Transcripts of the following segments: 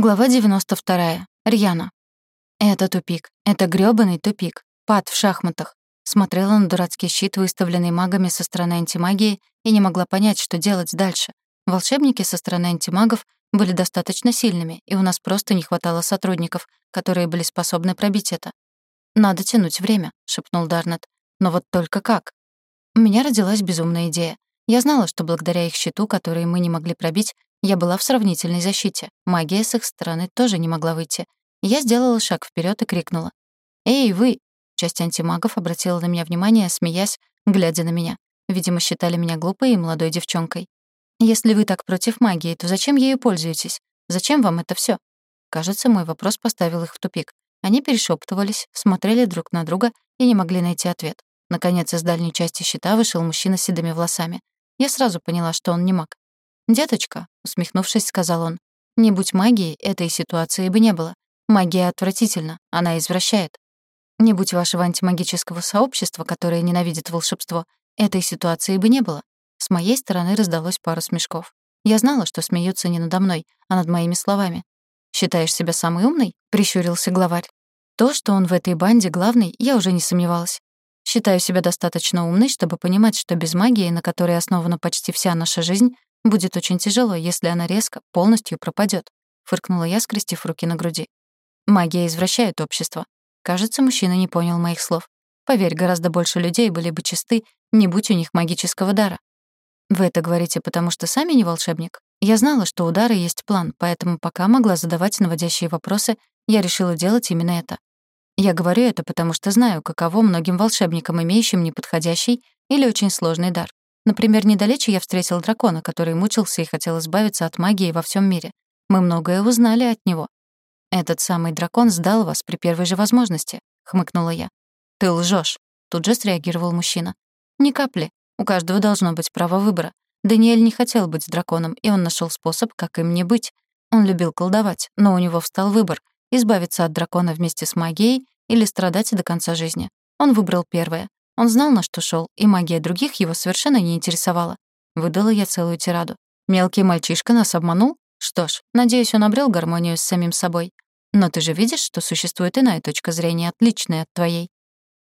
Глава 92. Рьяна. Это тупик. Это грёбаный тупик. Пад в шахматах. Смотрела на дурацкий щит, выставленный магами со стороны антимагии, и не могла понять, что делать дальше. Волшебники со стороны антимагов были достаточно сильными, и у нас просто не хватало сотрудников, которые были способны пробить это. «Надо тянуть время», — шепнул Дарнет. «Но вот только как?» У меня родилась безумная идея. Я знала, что благодаря их щиту, который мы не могли пробить, я была в сравнительной защите. Магия с их стороны тоже не могла выйти. Я сделала шаг вперед и крикнула. «Эй, вы!» Часть антимагов обратила на меня внимание, смеясь, глядя на меня. Видимо, считали меня глупой и молодой девчонкой. «Если вы так против магии, то зачем ею пользуетесь? Зачем вам это все? Кажется, мой вопрос поставил их в тупик. Они перешептывались, смотрели друг на друга и не могли найти ответ. Наконец, из дальней части щита вышел мужчина с седыми волосами. Я сразу поняла, что он не маг. «Деточка», — усмехнувшись, сказал он, «не будь магии, этой ситуации бы не было. Магия отвратительна, она извращает. Не будь вашего антимагического сообщества, которое ненавидит волшебство, этой ситуации бы не было». С моей стороны раздалось пару смешков. Я знала, что смеются не надо мной, а над моими словами. «Считаешь себя самой умной?» — прищурился главарь. То, что он в этой банде главный, я уже не сомневалась. Считаю себя достаточно умной, чтобы понимать, что без магии, на которой основана почти вся наша жизнь, Будет очень тяжело, если она резко, полностью пропадет, фыркнула я, скрестив руки на груди. Магия извращает общество. Кажется, мужчина не понял моих слов. Поверь, гораздо больше людей были бы чисты, не будь у них магического дара. Вы это говорите, потому что сами не волшебник? Я знала, что у дара есть план, поэтому пока могла задавать наводящие вопросы, я решила делать именно это. Я говорю это, потому что знаю, каково многим волшебникам, имеющим неподходящий или очень сложный дар. Например, недалече я встретил дракона, который мучился и хотел избавиться от магии во всем мире. Мы многое узнали от него. «Этот самый дракон сдал вас при первой же возможности», — хмыкнула я. «Ты лжешь, тут же среагировал мужчина. «Ни капли. У каждого должно быть право выбора. Даниэль не хотел быть драконом, и он нашел способ, как им не быть. Он любил колдовать, но у него встал выбор — избавиться от дракона вместе с магией или страдать до конца жизни. Он выбрал первое. Он знал, на что шел, и магия других его совершенно не интересовала. Выдала я целую тираду. Мелкий мальчишка нас обманул? Что ж, надеюсь, он обрел гармонию с самим собой. Но ты же видишь, что существует иная точка зрения, отличная от твоей.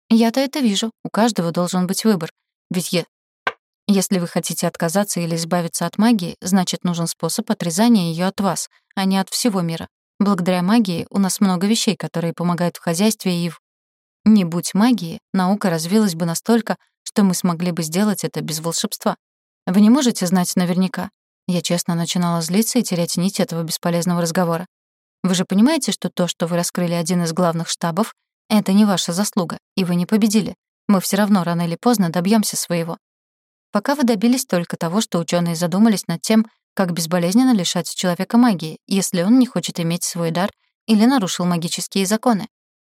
Я-то это вижу. У каждого должен быть выбор. Ведь я... Если вы хотите отказаться или избавиться от магии, значит, нужен способ отрезания ее от вас, а не от всего мира. Благодаря магии у нас много вещей, которые помогают в хозяйстве и в... Не будь магии, наука развилась бы настолько, что мы смогли бы сделать это без волшебства. Вы не можете знать наверняка. Я честно начинала злиться и терять нить этого бесполезного разговора. Вы же понимаете, что то, что вы раскрыли один из главных штабов, это не ваша заслуга, и вы не победили. Мы все равно рано или поздно добьемся своего. Пока вы добились только того, что ученые задумались над тем, как безболезненно лишать человека магии, если он не хочет иметь свой дар или нарушил магические законы.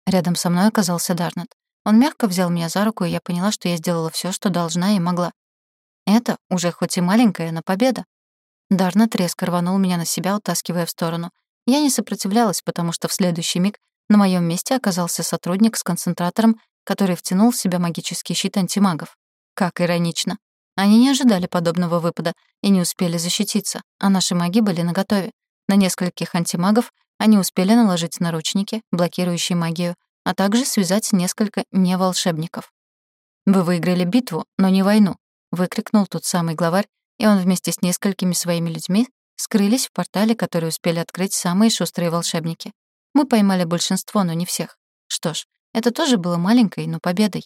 Рядом со мной оказался Дарнет. Он мягко взял меня за руку, и я поняла, что я сделала все, что должна и могла. Это уже хоть и маленькая, но победа. Дарнет резко рванул меня на себя, утаскивая в сторону. Я не сопротивлялась, потому что в следующий миг на моем месте оказался сотрудник с концентратором, который втянул в себя магический щит антимагов. Как иронично. Они не ожидали подобного выпада и не успели защититься, а наши маги были наготове. На нескольких антимагов они успели наложить наручники, блокирующие магию, а также связать несколько неволшебников. «Вы выиграли битву, но не войну», — выкрикнул тот самый главарь, и он вместе с несколькими своими людьми скрылись в портале, который успели открыть самые шустрые волшебники. Мы поймали большинство, но не всех. Что ж, это тоже было маленькой, но победой.